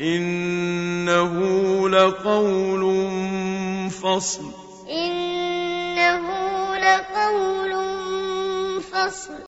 إنه لقول فصل. إنه لقول فصل.